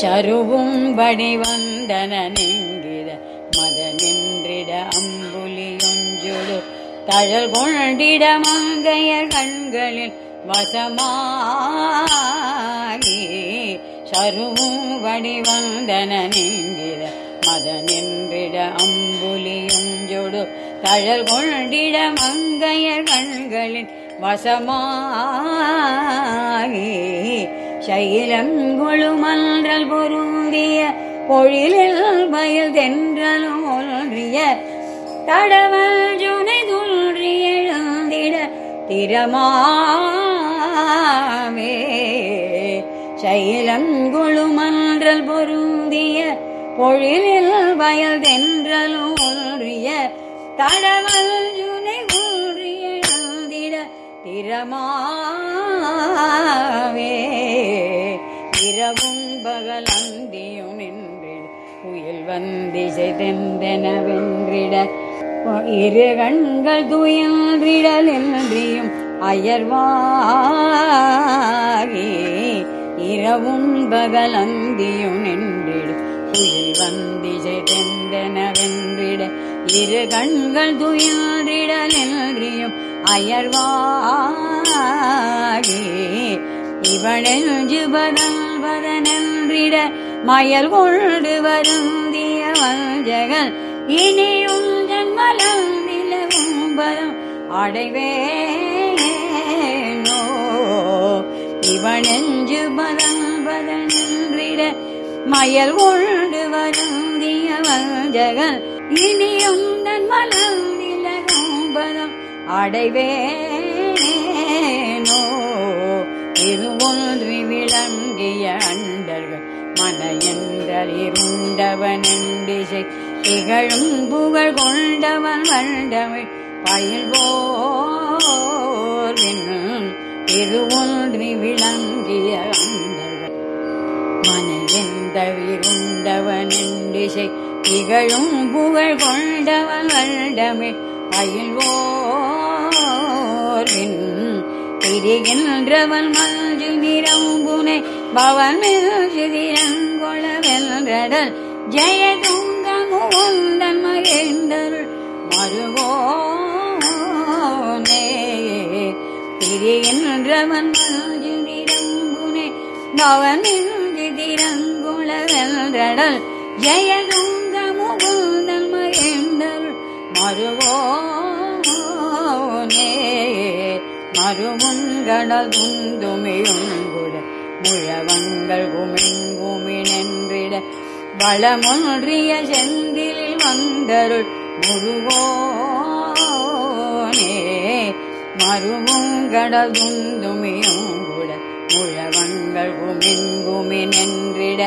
சருவும் வடிவந்தன நெங்கிட மத நின்றிட அம்புலியொஞ்சுடு. தழல் கொண்டிட மங்கையர் கண்களில் வசமாகி சருவும் வடிவந்தன நெங்கிட மத நின்றிட அம்புலியொஞ்சொடு. தழல் கொண்டிட மங்கையர் கண்களில் வசமாகி சைலங்கொழுமன்றல் பொருந்திய பொழிலில் பயில் தென்றலும் ஒன்றிய தடவல் ஜுனை துன்றி எழுந்திட திறமாவே சைலங்கொழுமன்றல் பொருந்திய பொழிலில் வயல் தென்றலும் ஒன்றிய தடவல் ஜுனை ஊன்றி எழுந்திட திறமா. வந்திசை தெந்தெனவென்றிட இரு கண்கள் துயன்றிடல் என்றியும் அயர்வாகி இரவும் பகலந்தியும் அந்தியும் நின்றிட வந்திசை தெந்தெனவென்றிட இரு கண்கள் துயன்றிடல் என்றியும் அயர்வாகி இவனெஞ்சு பதல் பதனென்றிட மயல் கொண்டு வரும் வஞ்சகன் இனியும் ஜன்மலம் நிலவும் பலம் அடைவேனோ? இவனெஞ்சு பதல் பதனென்றிட மயல் கொண்டு வருந்திய வஞ்சகன் இனியும் நன்மலம் நிலவும் பலம் அடைவேனோ? மனையென்றல் இருண்டவன் திகழும் புகழ் கொண்டவன் வண்டமிழ் பயில்வோர்வின் இது ஒன்றி விளங்கிய அண்டர்கள் மனையெந்த விருண்டவன் என்றிசை திகழும் புகழ் கொண்டவன் வண்டமிழ் பயில்வோர்வின் திரிகின்றவன் மஞ்சு நிறம்புனை பவன் மிகுதிரங்கொள வென்றடல் ஜெயதுங்கமுந்தன் மகேந்தருள் மருகோனே. திரிகின்றவன் மஞ்சு நிறம்புனை பவன் மிகுதிரங்கொள வென்றடல் ஜெயதுங்கமுந்தன் மகேந்தருள் மருகோனே. மறுமுன்கடல் துந்துமியுங்குட முழவங்கள் குமிங்குமினென்றிட வளமொன்றிய செந்திலில் வந்தருள் முருகோனே மறுமுங்கடல் துந்துமியுங்குட முழவங்கள் குமிங்குமினென்றிட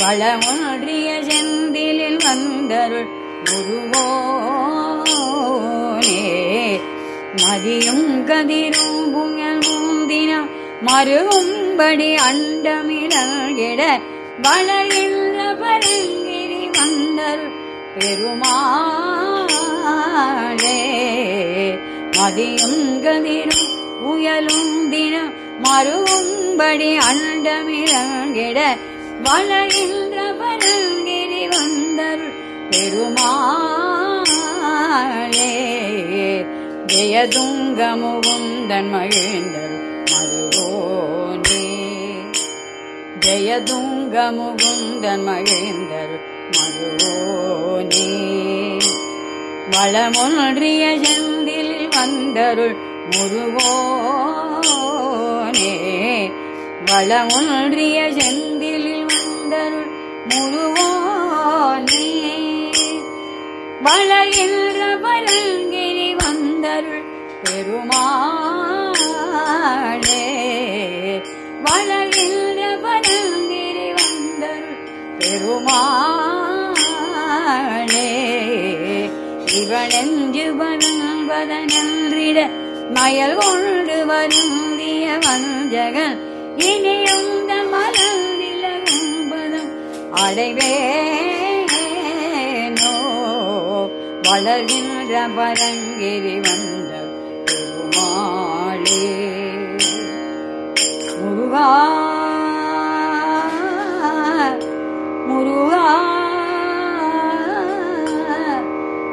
வளமொன்றிய செந்திலில் வந்தருள் முருகோனே மதியும் கதிரும் புயல் மூந்தினம் மருகும்படி அண்டமிடங்கிட வளர்கின்ற பரங்கிரி வந்தர் பெருமாளே. மதியும் கதிரும் புயலும் தினம் மருகும்படி அண்டமிடங்கிட வளர்கின்ற பரங்கிரி வந்தர் பெருமாளே. ஜெயதுங்க முகுந்தன் மகிழ்ந்தர் மறு ஜெயதுங்க முகுந்தன் மகிழ்ந்தர் மருகோனே வளமொன்றிய செந்தில் வந்தருள் முருகோனே. வளமொன்றிய செந்தில் வந்தருள் முருகோனே. வளர்கின்ற பரங்கிரி வந்தருள் பெருமா வளர்கின்ற பரங்கிரி வந்தருள் பெருமாளே. இவனெஞ்சு பதன்பதனன்றிட மயல் கொண்டு வருந்திய வஞ்சகன் இனியுந்த மலர்நிலகும் பதம் அடைவேனோ. வளர்கின்ற பரங்கிரி வந்த பெருமாளே. முருகா முருகா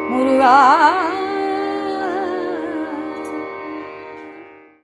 முருகா